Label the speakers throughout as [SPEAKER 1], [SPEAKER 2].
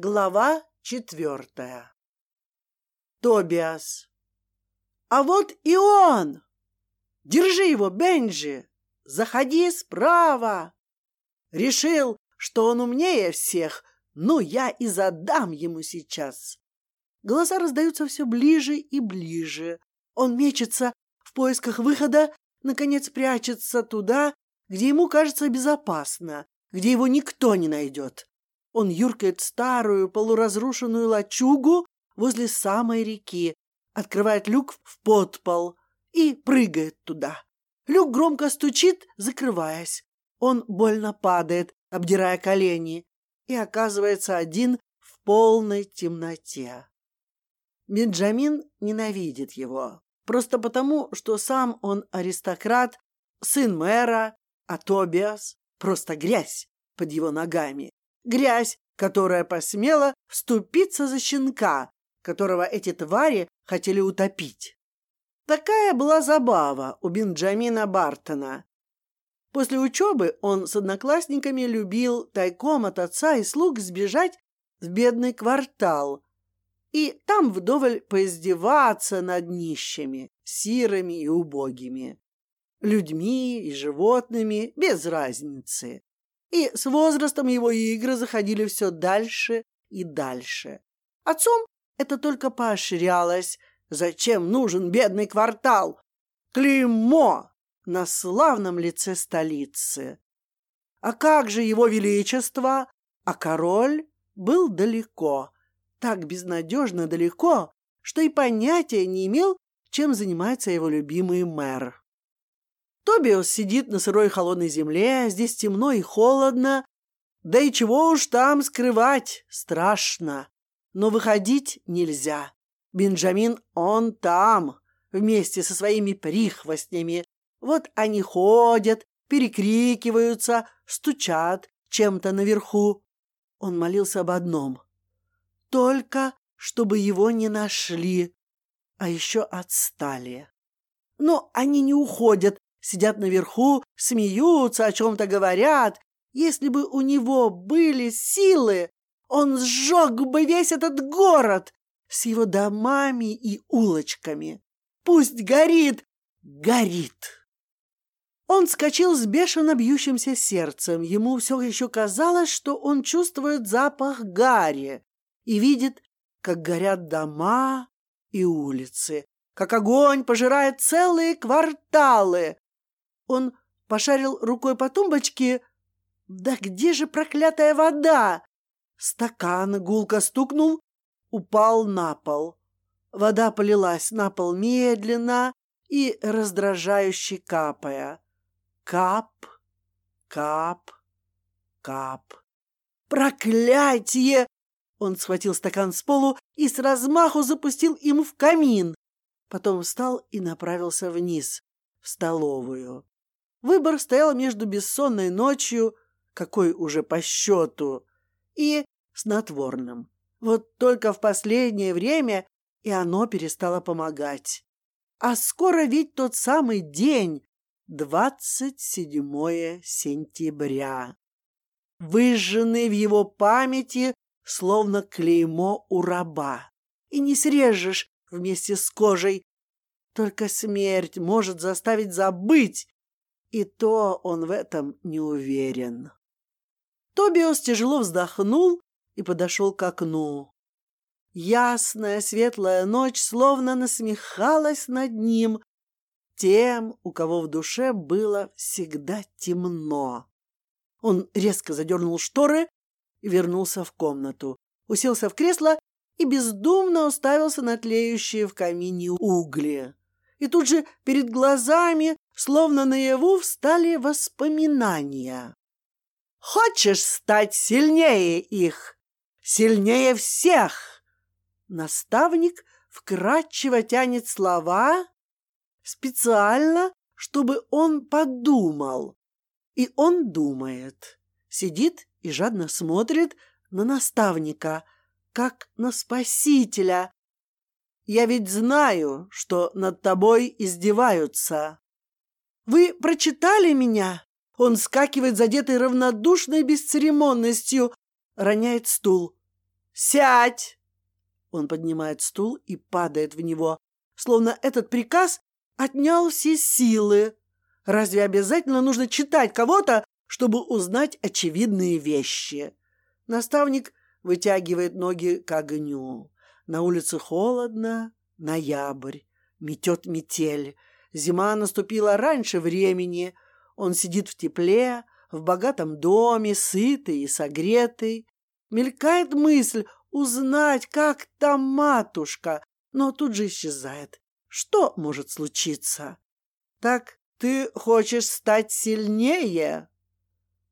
[SPEAKER 1] Глава четвертая. Тобиас. А вот и он! Держи его, Бенджи! Заходи справа! Решил, что он умнее всех, ну я и задам ему сейчас. Голоса раздаются все ближе и ближе. Он мечется в поисках выхода, наконец прячется туда, где ему кажется безопасно, где его никто не найдет. Он юркает старую полуразрушенную лачугу возле самой реки, открывает люк в подпол и прыгает туда. Люк громко стучит, закрываясь. Он больно падает, обдирая колени, и оказывается один в полной темноте. Бенджамин ненавидит его, просто потому, что сам он аристократ, сын мэра, а Тобиас просто грязь под его ногами. Грязь, которая посмела вступиться за щенка, которого эти твари хотели утопить. Такая была забава у Бенджамина Бартона. После учебы он с одноклассниками любил тайком от отца и слуг сбежать в бедный квартал и там вдоволь поиздеваться над нищими, сирами и убогими, людьми и животными без разницы. И с возрастом его игры заходили все дальше и дальше. Отцом это только поощрялось. Зачем нужен бедный квартал? Клеймо на славном лице столицы. А как же его величество? А король был далеко, так безнадежно далеко, что и понятия не имел, чем занимается его любимый мэр. Тобиос сидит на сырой холодной земле, здесь темно и холодно, да и чего уж там скрывать, страшно. Но выходить нельзя. Бенджамин, он там, вместе со своими прихвостнями. Вот они ходят, перекрикиваются, стучат чем-то наверху. Он молился об одном. Только чтобы его не нашли, а еще отстали. Но они не уходят, сидят наверху, смеются, о чем-то говорят. Если бы у него были силы, он сжег бы весь этот город с его домами и улочками. Пусть горит, горит. Он скочил с бешено бьющимся сердцем. Ему все еще казалось, что он чувствует запах гари и видит, как горят дома и улицы, как огонь пожирает целые кварталы. Он пошарил рукой по тумбочке. Да где же проклятая вода? Стакан гулко стукнул, упал на пол. Вода полилась на пол медленно и раздражающе капая. Кап, кап, кап. Проклятие! Он схватил стакан с полу и с размаху запустил им в камин. Потом встал и направился вниз, в столовую. Выбор стоял между бессонной ночью, какой уже по счету, и снотворным. Вот только в последнее время и оно перестало помогать. А скоро ведь тот самый день, 27 сентября. Выжженный в его памяти, словно клеймо у раба. И не срежешь вместе с кожей. Только смерть может заставить забыть, и то он в этом не уверен. Тобиос тяжело вздохнул и подошел к окну. Ясная светлая ночь словно насмехалась над ним, тем, у кого в душе было всегда темно. Он резко задернул шторы и вернулся в комнату, уселся в кресло и бездумно уставился на тлеющие в камине угли. И тут же перед глазами, словно наяву, встали воспоминания. Хочешь стать сильнее их, сильнее всех? Наставник вкратчиво тянет слова специально, чтобы он подумал. И он думает, сидит и жадно смотрит на наставника, как на спасителя. Я ведь знаю, что над тобой издеваются. Вы прочитали меня? Он скакивает, задетый равнодушной бесцеремонностью, роняет стул. Сядь! Он поднимает стул и падает в него, словно этот приказ отнял все силы. Разве обязательно нужно читать кого-то, чтобы узнать очевидные вещи? Наставник вытягивает ноги к огню. На улице холодно, ноябрь, метет метель. Зима наступила раньше времени. Он сидит в тепле, в богатом доме, сытый и согретый. Мелькает мысль узнать, как там матушка, но тут же исчезает. Что может случиться? Так ты хочешь стать сильнее?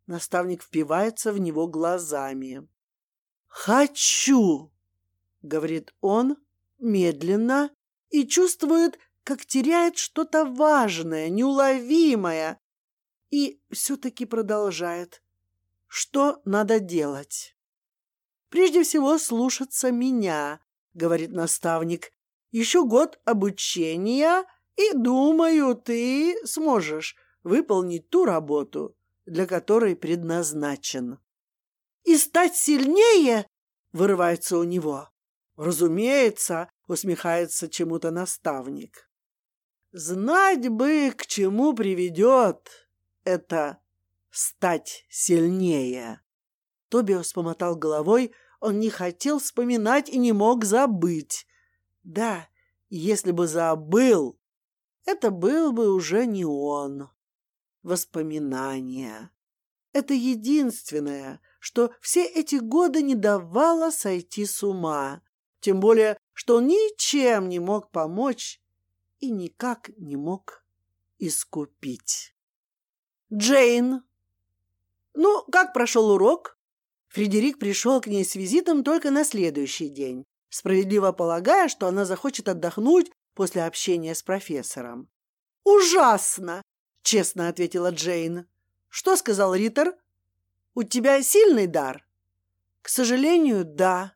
[SPEAKER 1] Наставник впивается в него глазами. Хочу, говорит он медленно и чувствует, как теряет что-то важное, неуловимое, и все-таки продолжает. Что надо делать? Прежде всего слушаться меня, говорит наставник. Еще год обучения, и, думаю, ты сможешь выполнить ту работу, для которой предназначен. И стать сильнее вырывается у него. Разумеется, усмехается чему-то наставник. Знать бы, к чему приведет это стать сильнее. Тобиас помотал головой, он не хотел вспоминать и не мог забыть. Да, если бы забыл, это был бы уже не он. Воспоминания. Это единственное, что все эти годы не давало сойти с ума. Тем более, что он ничем не мог помочь и никак не мог искупить. Джейн. Ну, как прошел урок? Фредерик пришел к ней с визитом только на следующий день, справедливо полагая, что она захочет отдохнуть после общения с профессором. «Ужасно!» — честно ответила Джейн. «Что сказал Риттер? У тебя сильный дар?» «К сожалению, да».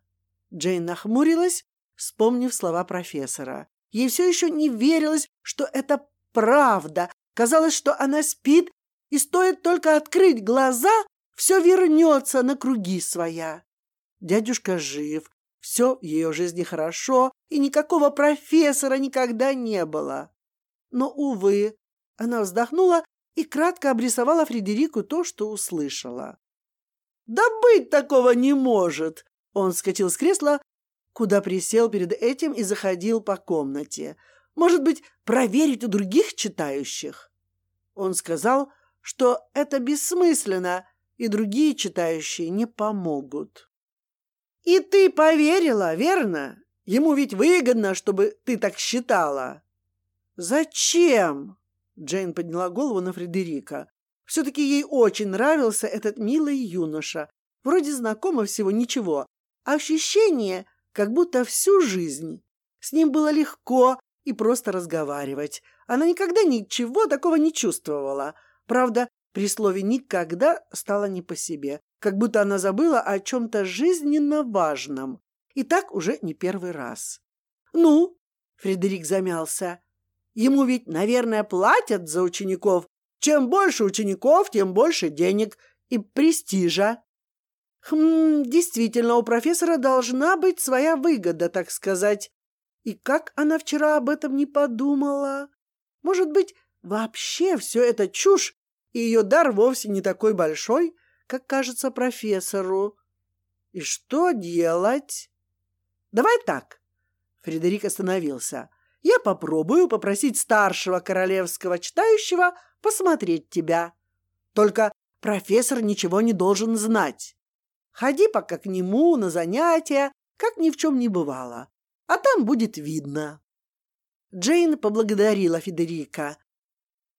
[SPEAKER 1] Джейн нахмурилась, вспомнив слова профессора. Ей все еще не верилось, что это правда. Казалось, что она спит, и стоит только открыть глаза, все вернется на круги своя. Дядюшка жив, все в ее жизни хорошо, и никакого профессора никогда не было. Но, увы, она вздохнула и кратко обрисовала Фредерику то, что услышала. «Да быть такого не может!» Он скатил с кресла, куда присел перед этим и заходил по комнате. «Может быть, проверить у других читающих?» Он сказал, что это бессмысленно, и другие читающие не помогут. И ты поверила, верно? Ему ведь выгодно, чтобы ты так считала. Зачем? Джейн подняла голову на Фредерика. Все-таки ей очень нравился этот милый юноша. Вроде знакомо всего ничего. Ощущение, как будто всю жизнь. С ним было легко и просто разговаривать. Она никогда ничего такого не чувствовала. Правда, при слове «никогда» стало не по себе, как будто она забыла о чем-то жизненно важном. И так уже не первый раз. «Ну?» — Фредерик замялся. «Ему ведь, наверное, платят за учеников. Чем больше учеников, тем больше денег и престижа». «Хм, действительно, у профессора должна быть своя выгода, так сказать. И как она вчера об этом не подумала? Может быть, вообще все это чушь, и ее дар вовсе не такой большой, как кажется профессору. И что делать? Давай так. Фредерик остановился. Я попробую попросить старшего королевского читающего посмотреть тебя. Только профессор ничего не должен знать. Ходи пока к нему на занятия, как ни в чем не бывало, а там будет видно. Джейн поблагодарила Федерика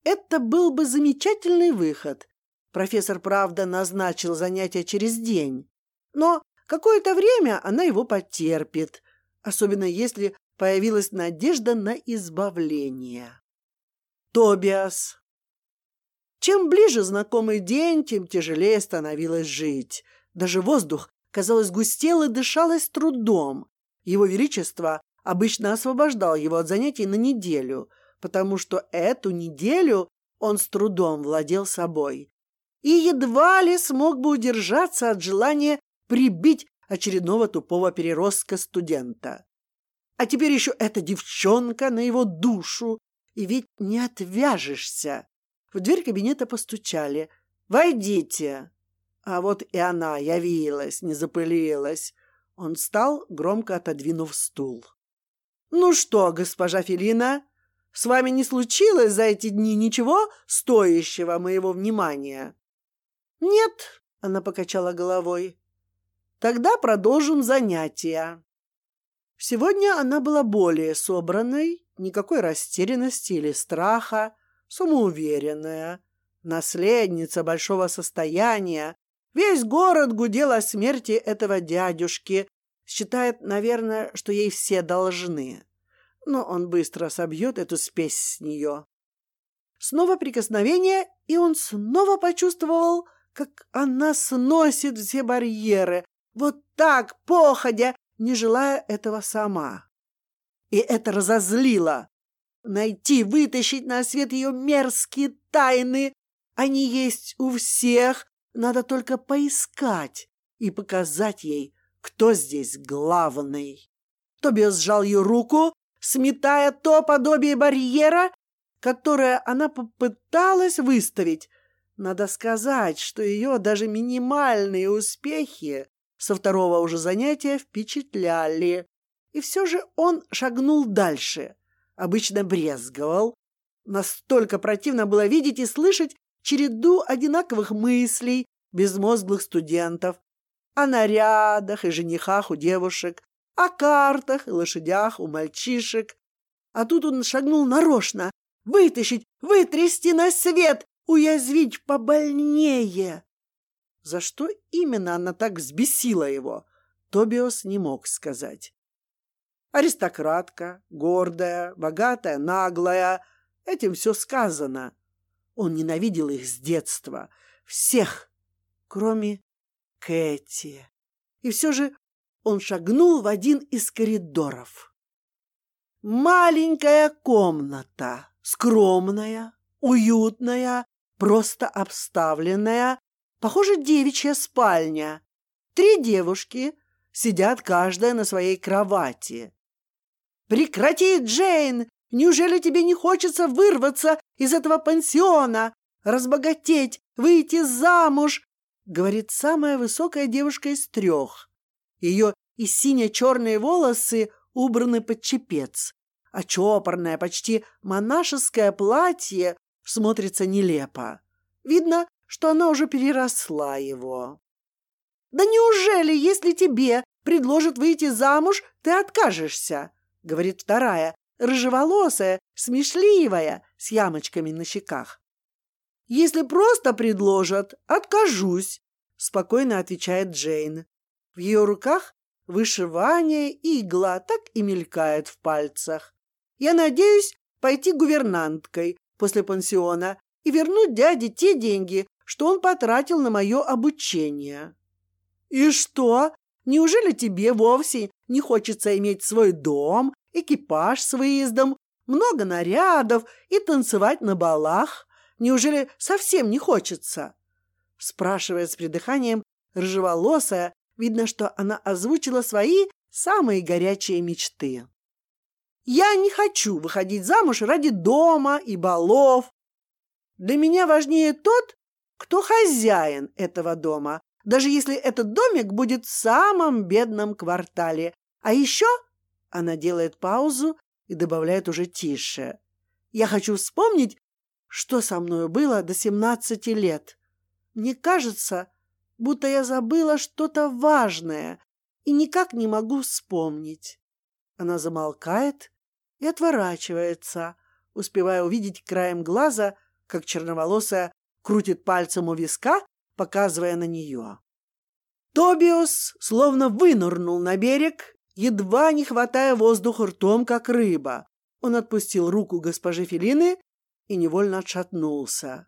[SPEAKER 1] это был бы замечательный выход. Профессор, правда, назначил занятия через день, но какое-то время она его потерпит, особенно если появилась надежда на избавление. Тобиас. Чем ближе знакомый день, тем тяжелее становилось жить. Даже воздух, казалось, густел и дышалось трудом. Его Величество обычно освобождал его от занятий на неделю – потому что эту неделю он с трудом владел собой и едва ли смог бы удержаться от желания прибить очередного тупого переростка студента. А теперь еще эта девчонка на его душу. И ведь не отвяжешься. В дверь кабинета постучали. «Войдите!» А вот и она явилась, не запылилась. Он встал, громко отодвинув стул. «Ну что, госпожа Филина, с вами не случилось за эти дни ничего стоящего моего внимания?» «Нет», — она покачала головой. «Тогда продолжим занятия». Сегодня она была более собранной, никакой растерянности или страха, самоуверенная, наследница большого состояния. Весь город гудел о смерти этого дядюшки, считает, наверное, что ей все должны. Но он быстро собьет эту спесь с нее. Снова прикосновение, и он снова почувствовал, как она сносит все барьеры, вот так, походя, не желая этого сама. И это разозлило. Найти, вытащить на свет ее мерзкие тайны. Они есть у всех, надо только поискать и показать ей, кто здесь главный. Тобиас сжал ее руку, сметая то подобие барьера, которое она попыталась выставить. Надо сказать, что ее даже минимальные успехи со второго уже занятия впечатляли. И все же он шагнул дальше. Обычно брезговал. Настолько противно было видеть и слышать череду одинаковых мыслей безмозглых студентов о нарядах и женихах у девушек, о картах и лошадях у мальчишек. А тут он шагнул нарочно, вытащить, вытрясти на свет, уязвить побольнее. За что именно она так взбесила его, Тобиос не мог сказать. Аристократка, гордая, богатая, наглая. Этим все сказано. Он ненавидел их с детства. Всех, кроме Кэти. И все же он шагнул в один из коридоров. Маленькая комната, скромная, уютная, просто обставленная, Похоже, девичья спальня. Три девушки сидят каждая на своей кровати. «Прекрати, Джейн! Неужели тебе не хочется вырваться из этого пансиона, разбогатеть, выйти замуж?» говорит самая высокая девушка из трех. Ее и сине-черные волосы убраны под чепец, а чопорное, почти монашеское платье смотрится нелепо. Видно, что она уже переросла его. «Да неужели, если тебе предложат выйти замуж, ты откажешься?» — говорит вторая, рыжеволосая, смешливая, с ямочками на щеках. «Если просто предложат, откажусь», — спокойно отвечает Джейн. В ее руках вышивание и игла так и мелькает в пальцах. Я надеюсь пойти гувернанткой после пансиона и вернуть дяде те деньги, что он потратил на мое обучение. И что? Неужели тебе вовсе не хочется иметь свой дом, экипаж с выездом, много нарядов и танцевать на балах? Неужели совсем не хочется? Спрашивает с придыханием рыжеволосая, видно, что она озвучила свои самые горячие мечты. Я не хочу выходить замуж ради дома и балов. Для меня важнее тот, кто хозяин этого дома, даже если этот домик будет в самом бедном квартале. А еще она делает паузу и добавляет уже тише. Я хочу вспомнить, что со мной было до семнадцати лет. Мне кажется, будто я забыла что-то важное и никак не могу вспомнить. Она замолкает и отворачивается, успевая увидеть краем глаза, как черноволосая крутит пальцем у виска, показывая на нее. Тобиос словно вынырнул на берег, едва не хватая воздух ртом, как рыба. Он отпустил руку госпожи Филины и невольно отшатнулся.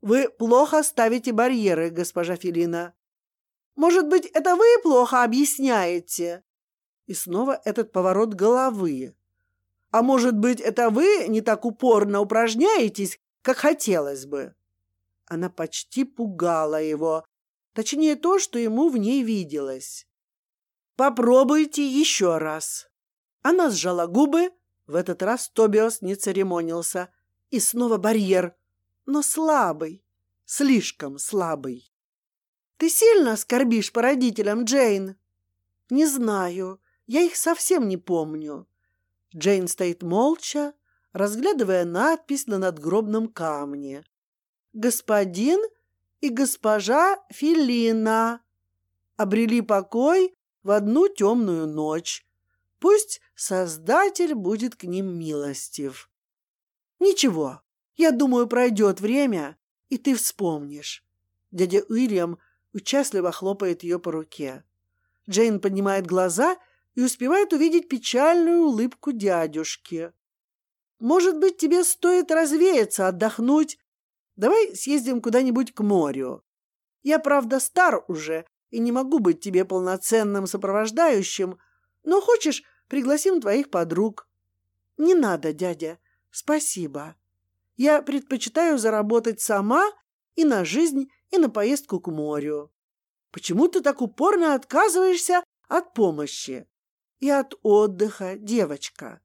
[SPEAKER 1] «Вы плохо ставите барьеры, госпожа Филина. Может быть, это вы плохо объясняете?» И снова этот поворот головы. «А может быть, это вы не так упорно упражняетесь, как хотелось бы?» Она почти пугала его, точнее то, что ему в ней виделось. Попробуйте еще раз. Она сжала губы. В этот раз Тобиас не церемонился. И снова барьер, но слабый, слишком слабый. Ты сильно скорбишь по родителям, Джейн? Не знаю, я их совсем не помню. Джейн стоит молча, разглядывая надпись на надгробном камне. Господин и госпожа Филина обрели покой в одну темную ночь. Пусть Создатель будет к ним милостив. Ничего, я думаю, пройдет время, и ты вспомнишь. Дядя Уильям участливо хлопает ее по руке. Джейн поднимает глаза и успевает увидеть печальную улыбку дядюшки. Может быть, тебе стоит развеяться, отдохнуть. Давай съездим куда-нибудь к морю. Я, правда, стар уже и не могу быть тебе полноценным сопровождающим, но хочешь, пригласим твоих подруг. Не надо, дядя. Спасибо. Я предпочитаю заработать сама и на жизнь, и на поездку к морю. Почему ты так упорно отказываешься от помощи и от отдыха, девочка?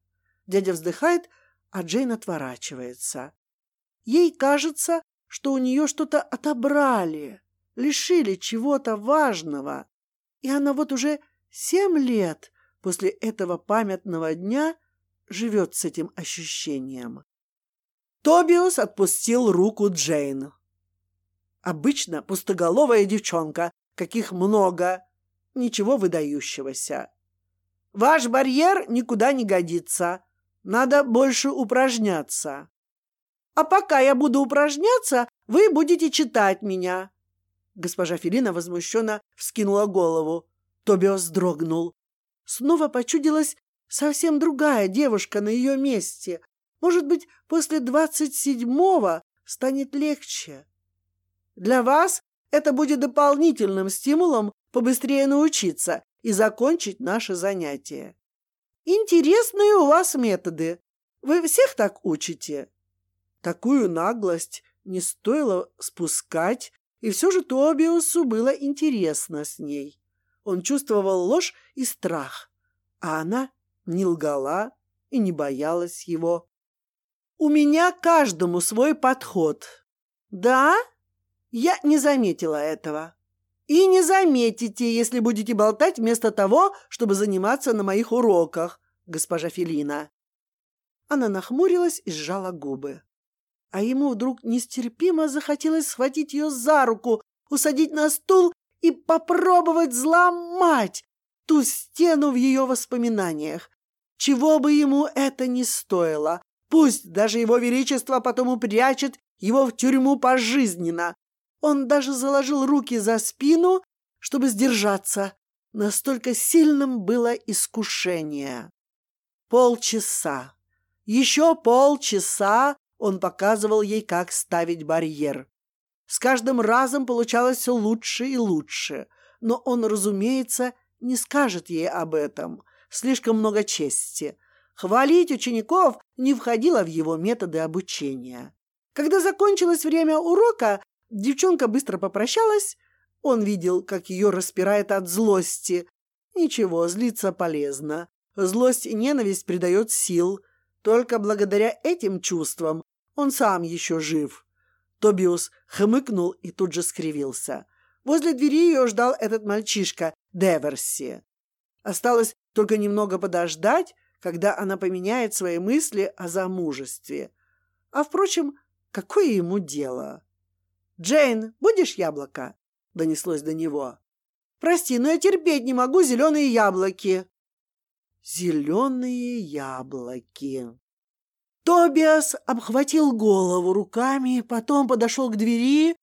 [SPEAKER 1] Дядя вздыхает, а Джейн отворачивается. Ей кажется, что у нее что-то отобрали, лишили чего-то важного, и она вот уже семь лет после этого памятного дня живет с этим ощущением. Тобиус отпустил руку Джейн. Обычно пустоголовая девчонка, каких много, ничего выдающегося. Ваш барьер никуда не годится. Надо больше упражняться. А пока я буду упражняться, вы будете читать меня. Госпожа Филина возмущенно вскинула голову. Тобиос дрогнул. Снова почудилась совсем другая девушка на ее месте. Может быть, после двадцать седьмого станет легче. Для вас это будет дополнительным стимулом побыстрее научиться и закончить наше занятие. Интересные у вас методы. Вы всех так учите? Такую наглость не стоило спускать, и все же Тобиусу было интересно с ней. Он чувствовал ложь и страх, а она не лгала и не боялась его. У меня каждому свой подход. Да? Я не заметила этого. И не заметите, если будете болтать вместо того, чтобы заниматься на моих уроках, госпожа Филина. Она нахмурилась и сжала губы. А ему вдруг нестерпимо захотелось схватить ее за руку, усадить на стул и попробовать взломать ту стену в ее воспоминаниях. Чего бы ему это ни стоило, пусть даже его величество потом упрячет его в тюрьму пожизненно. Он даже заложил руки за спину, чтобы сдержаться. Настолько сильным было искушение. Полчаса. Еще полчаса он показывал ей, как ставить барьер. С каждым разом получалось все лучше и лучше, но он, разумеется, не скажет ей об этом. Слишком много чести. Хвалить учеников не входило в его методы обучения. Когда закончилось время урока, девчонка быстро попрощалась. Он видел, как ее распирает от злости. Ничего, злиться полезно. Злость и ненависть придает сил. Только благодаря этим чувствам он сам еще жив. Тобиус хмыкнул и тут же скривился. Возле двери ее ждал этот мальчишка, Деверси. Осталось только немного подождать, когда она поменяет свои мысли о замужестве. А, впрочем, какое ему дело? «Джейн, будешь яблоко?» — донеслось до него. «Прости, но я терпеть не могу зеленые яблоки». «Зеленые яблоки». Тобиас обхватил голову руками, потом подошел к двери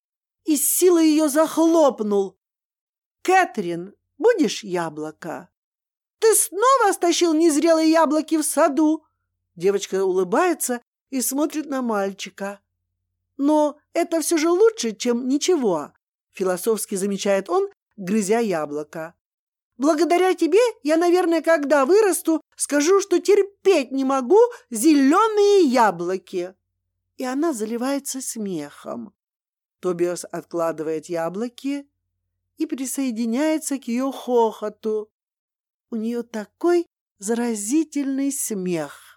[SPEAKER 1] и с силой ее захлопнул. «Кэтрин, будешь яблоко?» «Ты снова стащил незрелые яблоки в саду?» Девочка улыбается и смотрит на мальчика. «Но это все же лучше, чем ничего», — философски замечает он, грызя яблоко. Благодаря тебе я, наверное, когда вырасту, скажу, что терпеть не могу зеленые яблоки. И она заливается смехом. Тобиас откладывает яблоки и присоединяется к ее хохоту. У нее такой заразительный смех.